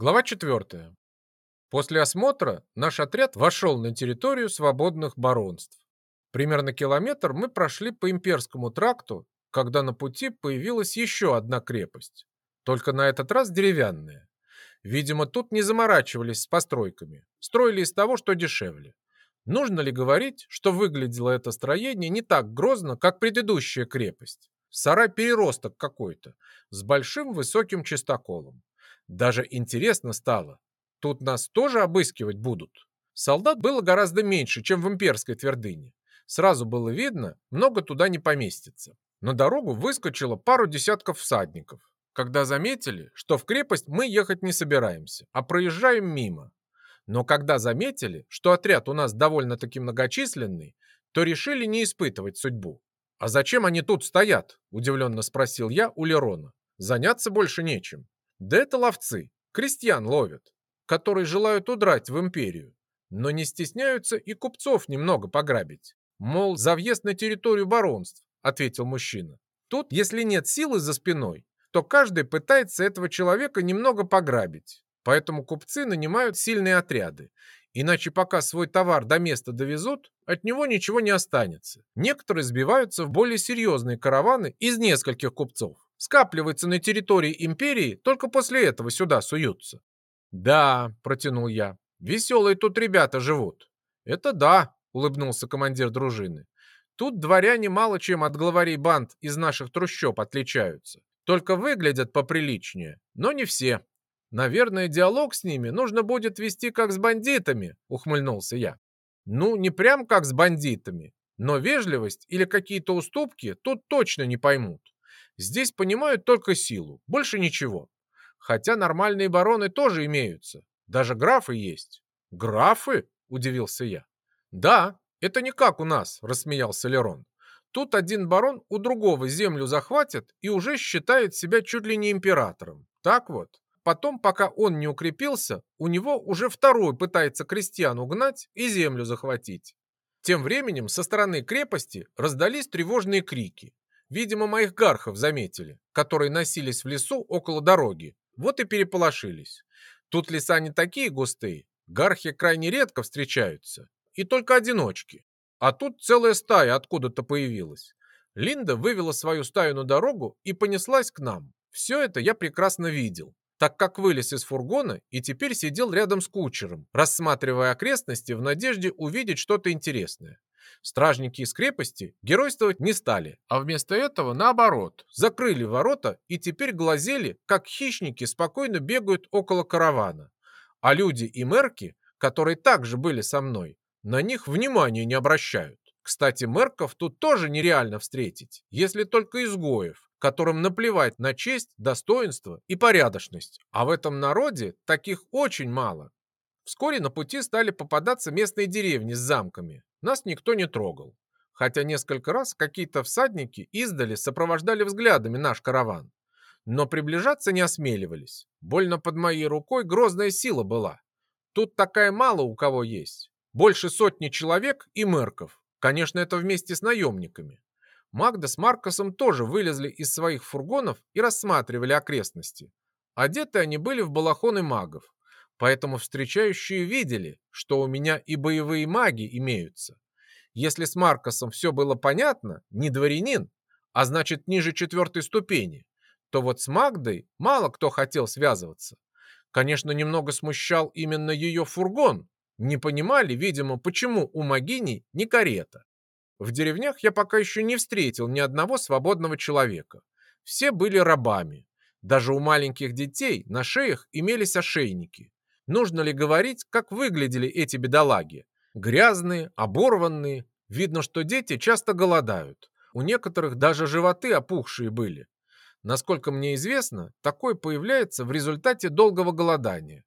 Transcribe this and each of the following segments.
Глава 4. После осмотра наш отряд вошел на территорию свободных баронств. Примерно километр мы прошли по имперскому тракту, когда на пути появилась еще одна крепость, только на этот раз деревянная. Видимо, тут не заморачивались с постройками, строили из того, что дешевле. Нужно ли говорить, что выглядело это строение не так грозно, как предыдущая крепость? Сарай-переросток какой-то, с большим высоким чистоколом. Даже интересно стало. Тут нас тоже обыскивать будут. Солдат было гораздо меньше, чем в имперской твердыне. Сразу было видно, много туда не поместится. На дорогу выскочило пару десятков всадников, когда заметили, что в крепость мы ехать не собираемся, а проезжаем мимо. Но когда заметили, что отряд у нас довольно-таки многочисленный, то решили не испытывать судьбу. «А зачем они тут стоят?» – удивленно спросил я у Лерона. «Заняться больше нечем». Да это ловцы, крестьян ловят, которые желают удрать в империю, но не стесняются и купцов немного пограбить. Мол, за въезд на территорию баронств, ответил мужчина. Тут, если нет силы за спиной, то каждый пытается этого человека немного пограбить. Поэтому купцы нанимают сильные отряды. Иначе пока свой товар до места довезут, от него ничего не останется. Некоторые сбиваются в более серьезные караваны из нескольких купцов скапливается на территории империи, только после этого сюда суются. Да, протянул я, веселые тут ребята живут. Это да, улыбнулся командир дружины. Тут дворяне мало чем от главарей банд из наших трущоб отличаются. Только выглядят поприличнее, но не все. Наверное, диалог с ними нужно будет вести как с бандитами, ухмыльнулся я. Ну, не прям как с бандитами, но вежливость или какие-то уступки тут точно не поймут. Здесь понимают только силу, больше ничего. Хотя нормальные бароны тоже имеются. Даже графы есть. Графы? Удивился я. Да, это не как у нас, рассмеялся Лерон. Тут один барон у другого землю захватит и уже считает себя чуть ли не императором. Так вот. Потом, пока он не укрепился, у него уже второй пытается крестьян угнать и землю захватить. Тем временем со стороны крепости раздались тревожные крики. Видимо, моих гархов заметили, которые носились в лесу около дороги. Вот и переполошились. Тут леса не такие густые, гархи крайне редко встречаются. И только одиночки. А тут целая стая откуда-то появилась. Линда вывела свою стаю на дорогу и понеслась к нам. Все это я прекрасно видел, так как вылез из фургона и теперь сидел рядом с кучером, рассматривая окрестности в надежде увидеть что-то интересное. Стражники из крепости геройствовать не стали, а вместо этого, наоборот, закрыли ворота и теперь глазели, как хищники спокойно бегают около каравана. А люди и мерки, которые также были со мной, на них внимания не обращают. Кстати, мерков тут тоже нереально встретить, если только изгоев, которым наплевать на честь, достоинство и порядочность. А в этом народе таких очень мало. Вскоре на пути стали попадаться местные деревни с замками. Нас никто не трогал. Хотя несколько раз какие-то всадники издали сопровождали взглядами наш караван. Но приближаться не осмеливались. Больно под моей рукой грозная сила была. Тут такая мало у кого есть. Больше сотни человек и мэрков. Конечно, это вместе с наемниками. Магда с Маркосом тоже вылезли из своих фургонов и рассматривали окрестности. Одеты они были в балахоны магов, Поэтому встречающие видели, что у меня и боевые маги имеются. Если с Маркосом все было понятно, не дворянин, а значит ниже четвертой ступени, то вот с Магдой мало кто хотел связываться. Конечно, немного смущал именно ее фургон. Не понимали, видимо, почему у Магини не карета. В деревнях я пока еще не встретил ни одного свободного человека. Все были рабами. Даже у маленьких детей на шеях имелись ошейники. Нужно ли говорить, как выглядели эти бедолаги? Грязные, оборванные. Видно, что дети часто голодают. У некоторых даже животы опухшие были. Насколько мне известно, такое появляется в результате долгого голодания.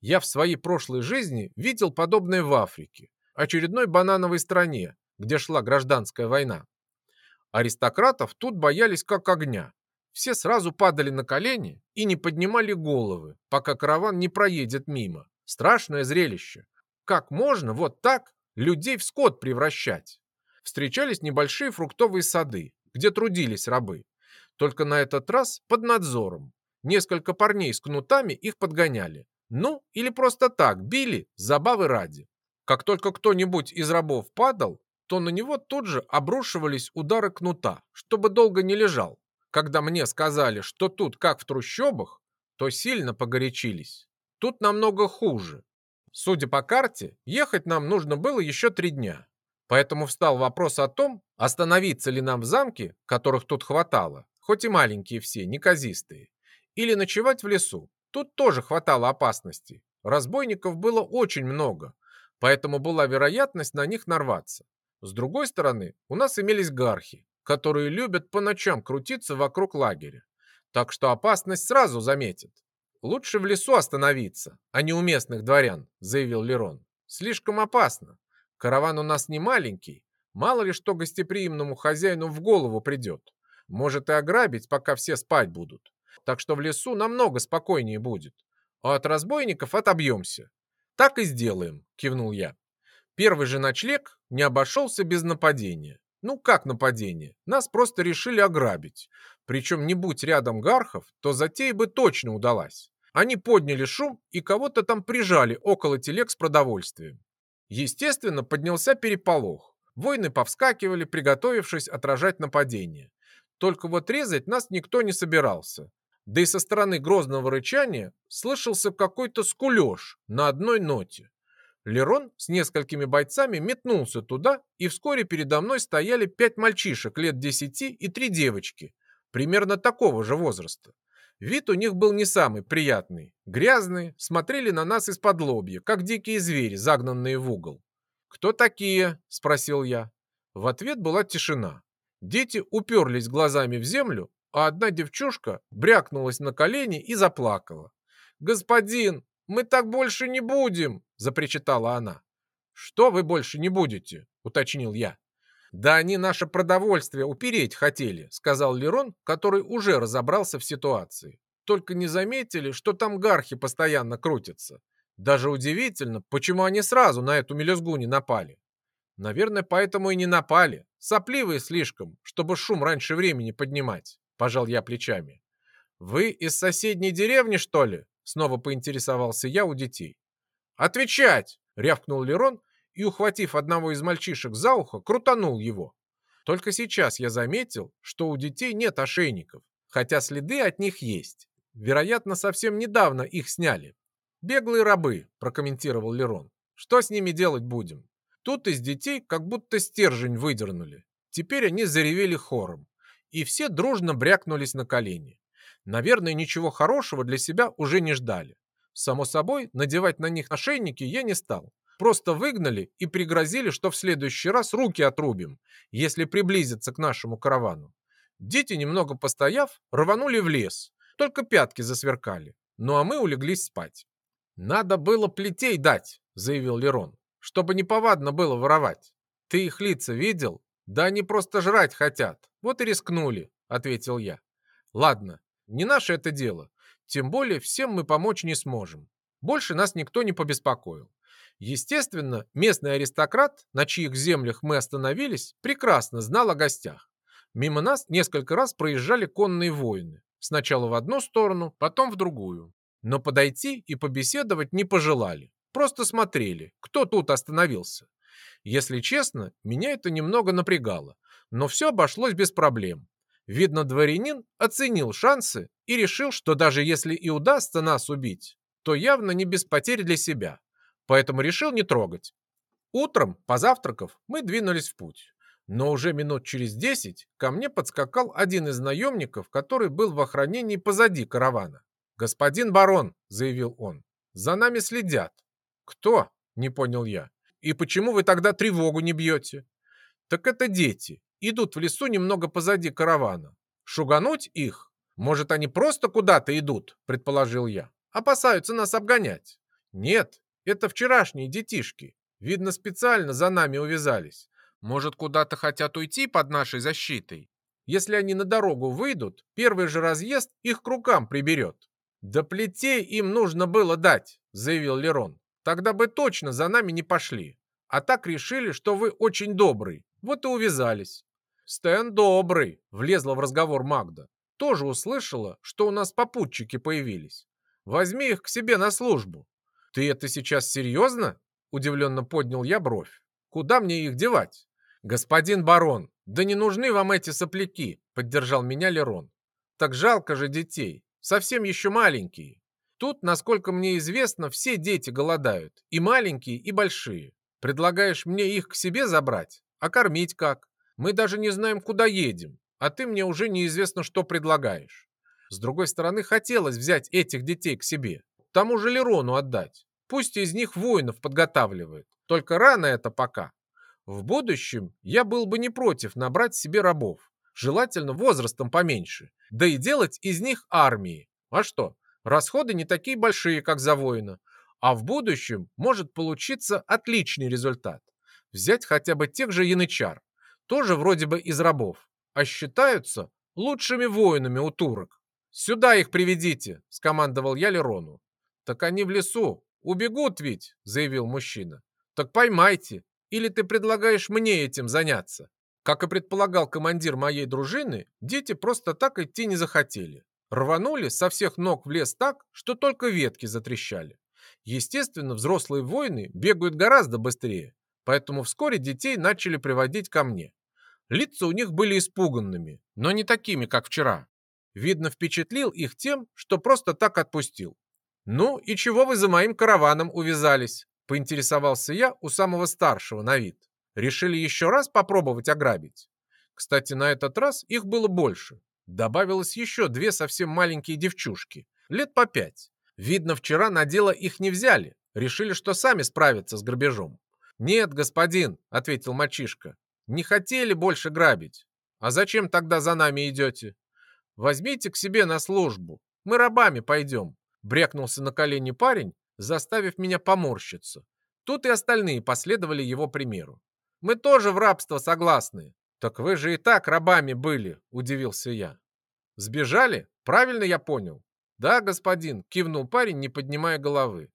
Я в своей прошлой жизни видел подобное в Африке, очередной банановой стране, где шла гражданская война. Аристократов тут боялись как огня, все сразу падали на колени и не поднимали головы, пока караван не проедет мимо. Страшное зрелище. Как можно вот так людей в скот превращать? Встречались небольшие фруктовые сады, где трудились рабы. Только на этот раз под надзором. Несколько парней с кнутами их подгоняли. Ну, или просто так били, забавы ради. Как только кто-нибудь из рабов падал, то на него тут же обрушивались удары кнута, чтобы долго не лежал. Когда мне сказали, что тут как в трущобах, то сильно погорячились. Тут намного хуже. Судя по карте, ехать нам нужно было еще три дня. Поэтому встал вопрос о том, остановиться ли нам в замке, которых тут хватало, хоть и маленькие все, неказистые, или ночевать в лесу. Тут тоже хватало опасностей. Разбойников было очень много, поэтому была вероятность на них нарваться. С другой стороны, у нас имелись гархи, которые любят по ночам крутиться вокруг лагеря. Так что опасность сразу заметит. «Лучше в лесу остановиться, а не у местных дворян», — заявил Лерон. «Слишком опасно. Караван у нас не маленький. Мало ли что гостеприимному хозяину в голову придет. Может и ограбить, пока все спать будут. Так что в лесу намного спокойнее будет. А от разбойников отобьемся. Так и сделаем, кивнул я. Первый же ночлег не обошелся без нападения. Ну как нападение? Нас просто решили ограбить. Причем не будь рядом гархов, то затея бы точно удалась. Они подняли шум и кого-то там прижали около телег с продовольствием. Естественно, поднялся переполох. Воины повскакивали, приготовившись отражать нападение. Только вот резать нас никто не собирался. Да и со стороны грозного рычания слышался какой-то скулеж на одной ноте. Лерон с несколькими бойцами метнулся туда, и вскоре передо мной стояли пять мальчишек лет десяти и три девочки, примерно такого же возраста. Вид у них был не самый приятный. Грязные, смотрели на нас из-под лобья, как дикие звери, загнанные в угол. «Кто такие?» – спросил я. В ответ была тишина. Дети уперлись глазами в землю, а одна девчушка брякнулась на колени и заплакала. «Господин, мы так больше не будем!» – запричитала она. «Что вы больше не будете?» – уточнил я. «Да они наше продовольствие упереть хотели», – сказал Лерон, который уже разобрался в ситуации. «Только не заметили, что там гархи постоянно крутятся. Даже удивительно, почему они сразу на эту мелюзгу не напали. Наверное, поэтому и не напали. Сопливые слишком, чтобы шум раньше времени поднимать пожал я плечами. «Вы из соседней деревни, что ли?» Снова поинтересовался я у детей. «Отвечать!» — рявкнул Лерон и, ухватив одного из мальчишек за ухо, крутанул его. Только сейчас я заметил, что у детей нет ошейников, хотя следы от них есть. Вероятно, совсем недавно их сняли. «Беглые рабы», — прокомментировал Лерон. «Что с ними делать будем?» Тут из детей как будто стержень выдернули. Теперь они заревели хором и все дружно брякнулись на колени. Наверное, ничего хорошего для себя уже не ждали. Само собой, надевать на них ошейники я не стал. Просто выгнали и пригрозили, что в следующий раз руки отрубим, если приблизиться к нашему каравану. Дети, немного постояв, рванули в лес. Только пятки засверкали. Ну а мы улеглись спать. «Надо было плетей дать», — заявил Лерон, «чтобы неповадно было воровать. Ты их лица видел? Да они просто жрать хотят. Вот и рискнули, ответил я. Ладно, не наше это дело. Тем более всем мы помочь не сможем. Больше нас никто не побеспокоил. Естественно, местный аристократ, на чьих землях мы остановились, прекрасно знал о гостях. Мимо нас несколько раз проезжали конные воины. Сначала в одну сторону, потом в другую. Но подойти и побеседовать не пожелали. Просто смотрели, кто тут остановился. Если честно, меня это немного напрягало, но все обошлось без проблем. Видно, дворянин оценил шансы и решил, что даже если и удастся нас убить, то явно не без потерь для себя, поэтому решил не трогать. Утром, позавтракав, мы двинулись в путь. Но уже минут через десять ко мне подскакал один из наемников, который был в охранении позади каравана. «Господин барон», — заявил он, — «за нами следят». «Кто?» — не понял я. И почему вы тогда тревогу не бьете? Так это дети. Идут в лесу немного позади каравана. Шугануть их? Может, они просто куда-то идут, предположил я. Опасаются нас обгонять. Нет, это вчерашние детишки. Видно, специально за нами увязались. Может, куда-то хотят уйти под нашей защитой? Если они на дорогу выйдут, первый же разъезд их к рукам приберет. Да плетей им нужно было дать, заявил Лерон. Тогда бы точно за нами не пошли. А так решили, что вы очень добрый. Вот и увязались. Стэн добрый, влезла в разговор Магда. Тоже услышала, что у нас попутчики появились. Возьми их к себе на службу. Ты это сейчас серьезно? Удивленно поднял я бровь. Куда мне их девать? Господин барон, да не нужны вам эти сопляки, поддержал меня Лерон. Так жалко же детей, совсем еще маленькие. Тут, насколько мне известно, все дети голодают, и маленькие, и большие. Предлагаешь мне их к себе забрать? А кормить как? Мы даже не знаем, куда едем, а ты мне уже неизвестно, что предлагаешь. С другой стороны, хотелось взять этих детей к себе, тому же Лерону отдать. Пусть из них воинов подготавливает, только рано это пока. В будущем я был бы не против набрать себе рабов, желательно возрастом поменьше, да и делать из них армии. А что, расходы не такие большие, как за воина, а в будущем может получиться отличный результат. Взять хотя бы тех же янычар, тоже вроде бы из рабов, а считаются лучшими воинами у турок. «Сюда их приведите!» – скомандовал я Лерону. «Так они в лесу, убегут ведь!» – заявил мужчина. «Так поймайте, или ты предлагаешь мне этим заняться?» Как и предполагал командир моей дружины, дети просто так идти не захотели. Рванули со всех ног в лес так, что только ветки затрещали. Естественно, взрослые воины бегают гораздо быстрее, поэтому вскоре детей начали приводить ко мне. Лица у них были испуганными, но не такими, как вчера. Видно, впечатлил их тем, что просто так отпустил. «Ну и чего вы за моим караваном увязались?» – поинтересовался я у самого старшего на вид. Решили еще раз попробовать ограбить. Кстати, на этот раз их было больше. Добавилось еще две совсем маленькие девчушки, лет по пять. Видно, вчера на дело их не взяли. Решили, что сами справятся с грабежом. «Нет, господин», — ответил мальчишка, — «не хотели больше грабить. А зачем тогда за нами идете? Возьмите к себе на службу. Мы рабами пойдем», — брякнулся на колени парень, заставив меня поморщиться. Тут и остальные последовали его примеру. «Мы тоже в рабство согласны». «Так вы же и так рабами были», — удивился я. «Сбежали? Правильно я понял?» «Да, господин», — кивнул парень, не поднимая головы.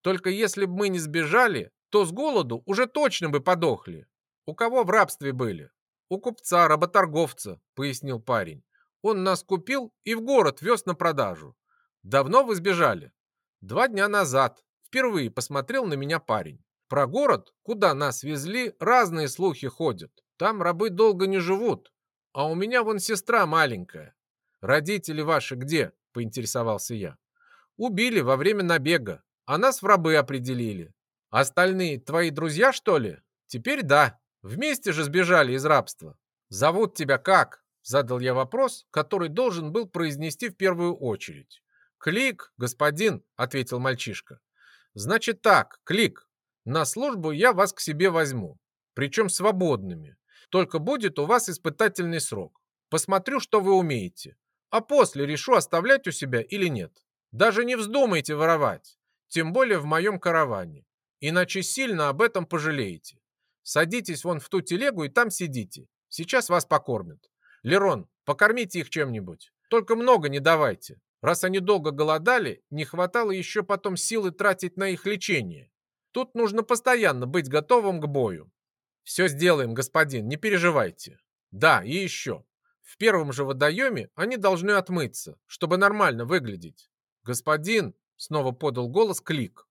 «Только если бы мы не сбежали, то с голоду уже точно бы подохли. У кого в рабстве были?» «У купца, работорговца», — пояснил парень. «Он нас купил и в город вез на продажу. Давно вы сбежали?» «Два дня назад. Впервые посмотрел на меня парень. Про город, куда нас везли, разные слухи ходят. Там рабы долго не живут. А у меня вон сестра маленькая. Родители ваши где?» — поинтересовался я. «Убили во время набега, а нас в рабы определили. Остальные твои друзья, что ли? Теперь да. Вместе же сбежали из рабства. Зовут тебя как?» Задал я вопрос, который должен был произнести в первую очередь. «Клик, господин», — ответил мальчишка. «Значит так, Клик, на службу я вас к себе возьму, причем свободными. Только будет у вас испытательный срок. Посмотрю, что вы умеете а после решу, оставлять у себя или нет. Даже не вздумайте воровать, тем более в моем караване, иначе сильно об этом пожалеете. Садитесь вон в ту телегу и там сидите. Сейчас вас покормят. Лерон, покормите их чем-нибудь. Только много не давайте. Раз они долго голодали, не хватало еще потом силы тратить на их лечение. Тут нужно постоянно быть готовым к бою. Все сделаем, господин, не переживайте. Да, и еще. В первом же водоеме они должны отмыться, чтобы нормально выглядеть. Господин, снова подал голос Клик,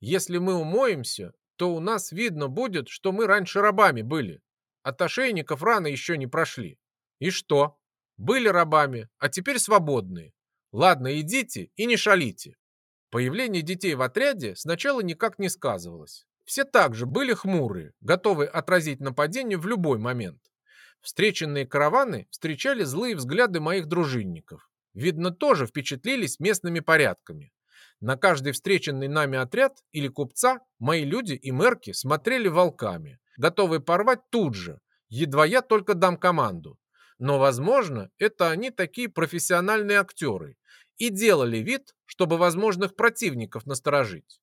если мы умоемся, то у нас видно будет, что мы раньше рабами были. От ошейников раны еще не прошли. И что? Были рабами, а теперь свободные. Ладно, идите и не шалите. Появление детей в отряде сначала никак не сказывалось. Все также были хмурые, готовы отразить нападение в любой момент. Встреченные караваны встречали злые взгляды моих дружинников. Видно, тоже впечатлились местными порядками. На каждый встреченный нами отряд или купца мои люди и мерки смотрели волками, готовые порвать тут же, едва я только дам команду. Но, возможно, это они такие профессиональные актеры и делали вид, чтобы возможных противников насторожить.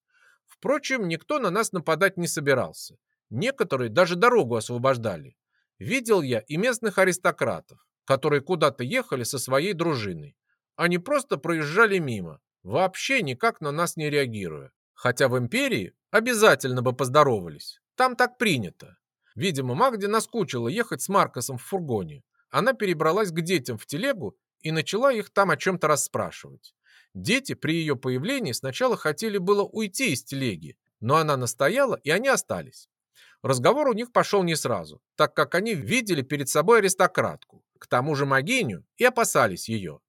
Впрочем, никто на нас нападать не собирался. Некоторые даже дорогу освобождали. Видел я и местных аристократов, которые куда-то ехали со своей дружиной. Они просто проезжали мимо, вообще никак на нас не реагируя. Хотя в империи обязательно бы поздоровались. Там так принято. Видимо, Магде наскучило ехать с Маркосом в фургоне. Она перебралась к детям в телегу и начала их там о чем-то расспрашивать. Дети при ее появлении сначала хотели было уйти из телеги, но она настояла, и они остались. Разговор у них пошел не сразу, так как они видели перед собой аристократку, к тому же могиню, и опасались ее.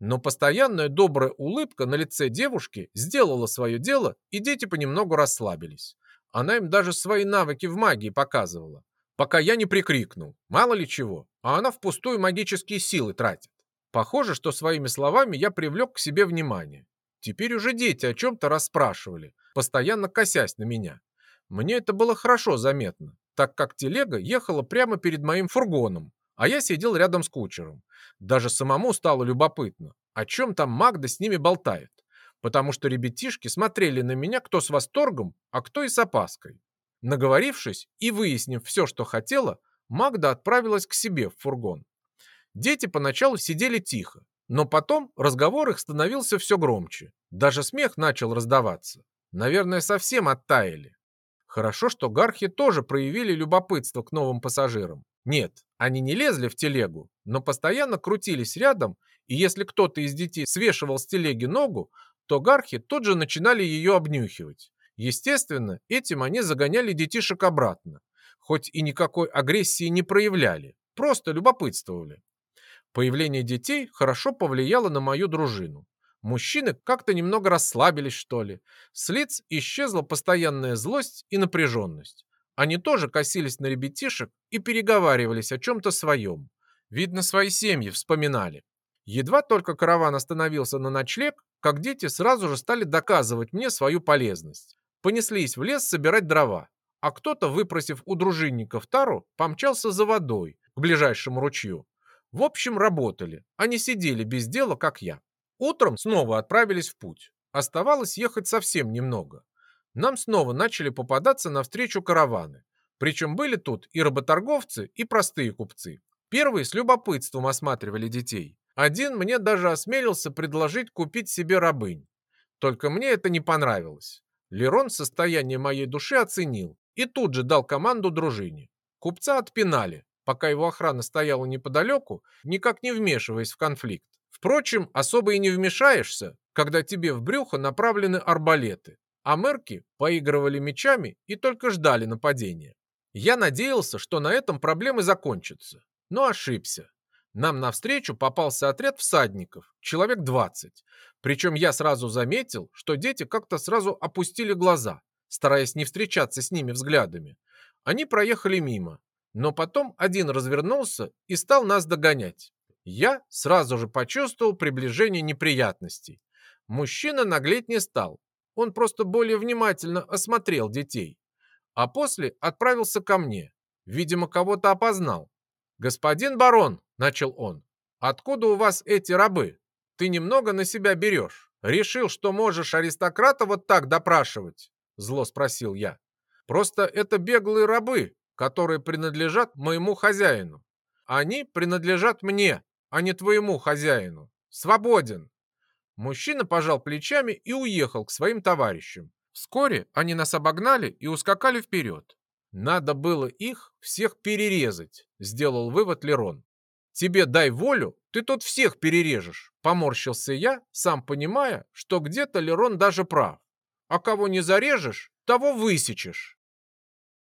Но постоянная добрая улыбка на лице девушки сделала свое дело, и дети понемногу расслабились. Она им даже свои навыки в магии показывала, пока я не прикрикнул. Мало ли чего, а она впустую магические силы тратит. Похоже, что своими словами я привлек к себе внимание. Теперь уже дети о чем-то расспрашивали, постоянно косясь на меня. Мне это было хорошо заметно, так как телега ехала прямо перед моим фургоном, а я сидел рядом с кучером. Даже самому стало любопытно, о чем там Магда с ними болтает, потому что ребятишки смотрели на меня кто с восторгом, а кто и с опаской. Наговорившись и выяснив все, что хотела, Магда отправилась к себе в фургон. Дети поначалу сидели тихо, но потом разговор их становился все громче. Даже смех начал раздаваться. Наверное, совсем оттаяли. Хорошо, что гархи тоже проявили любопытство к новым пассажирам. Нет, они не лезли в телегу, но постоянно крутились рядом, и если кто-то из детей свешивал с телеги ногу, то гархи тут же начинали ее обнюхивать. Естественно, этим они загоняли детишек обратно, хоть и никакой агрессии не проявляли, просто любопытствовали. Появление детей хорошо повлияло на мою дружину. Мужчины как-то немного расслабились, что ли. С лиц исчезла постоянная злость и напряженность. Они тоже косились на ребятишек и переговаривались о чем-то своем. Видно, свои семьи вспоминали. Едва только караван остановился на ночлег, как дети сразу же стали доказывать мне свою полезность. Понеслись в лес собирать дрова, а кто-то, выпросив у дружинников тару, помчался за водой к ближайшему ручью. В общем, работали, не сидели без дела, как я. Утром снова отправились в путь. Оставалось ехать совсем немного. Нам снова начали попадаться навстречу караваны. Причем были тут и работорговцы, и простые купцы. Первые с любопытством осматривали детей. Один мне даже осмелился предложить купить себе рабынь. Только мне это не понравилось. Лерон состояние моей души оценил и тут же дал команду дружине. Купца отпинали, пока его охрана стояла неподалеку, никак не вмешиваясь в конфликт. Впрочем, особо и не вмешаешься, когда тебе в брюхо направлены арбалеты, а мерки поигрывали мечами и только ждали нападения. Я надеялся, что на этом проблемы закончатся, но ошибся. Нам навстречу попался отряд всадников, человек 20. Причем я сразу заметил, что дети как-то сразу опустили глаза, стараясь не встречаться с ними взглядами. Они проехали мимо, но потом один развернулся и стал нас догонять. Я сразу же почувствовал приближение неприятностей. Мужчина наглеть не стал. Он просто более внимательно осмотрел детей. А после отправился ко мне. Видимо, кого-то опознал. «Господин барон», — начал он, — «откуда у вас эти рабы? Ты немного на себя берешь. Решил, что можешь аристократа вот так допрашивать?» Зло спросил я. «Просто это беглые рабы, которые принадлежат моему хозяину. Они принадлежат мне, а не твоему хозяину. Свободен!» Мужчина пожал плечами и уехал к своим товарищам. Вскоре они нас обогнали и ускакали вперед. Надо было их всех перерезать, сделал вывод Лерон. Тебе дай волю, ты тут всех перережешь, поморщился я, сам понимая, что где-то Лерон даже прав. А кого не зарежешь, того высечешь.